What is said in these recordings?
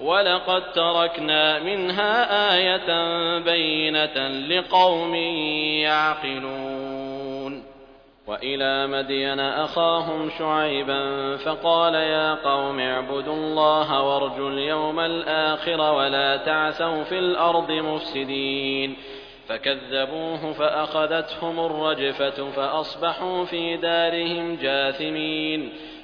ولقد تركنا منها آية بينة لقوم يعقلون وإلى مدين أخاهم شعيبا فقال يا قوم اعبدوا الله وارجوا اليوم الآخر ولا تعثوا في الأرض مفسدين فكذبوه فأخذتهم الرجفة فأصبحوا في دارهم جاثمين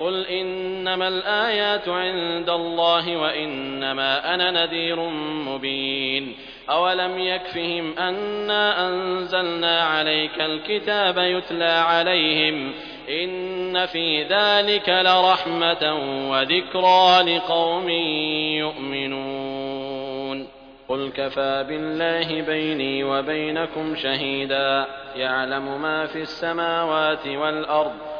قل إنما الآيات عند الله وإنما أنا نذير مبين أولم يكفهم أنا أنزلنا عليك الكتاب يتلى عليهم إن في ذلك لرحمة وذكرى لقوم يؤمنون قل كفى بالله بيني وبينكم شهيدا يعلم ما في السماوات والأرض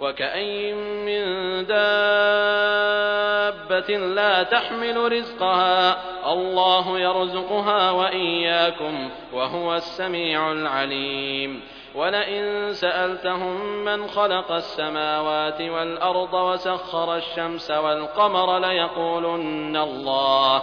وكأين من دابة لا تحمل رزقها. الله يرزقها وإياكم وهو السميع العليم. ولئن سألتهم من خلق السماوات والأرض وسخر الشمس والقمر ليقولن الله.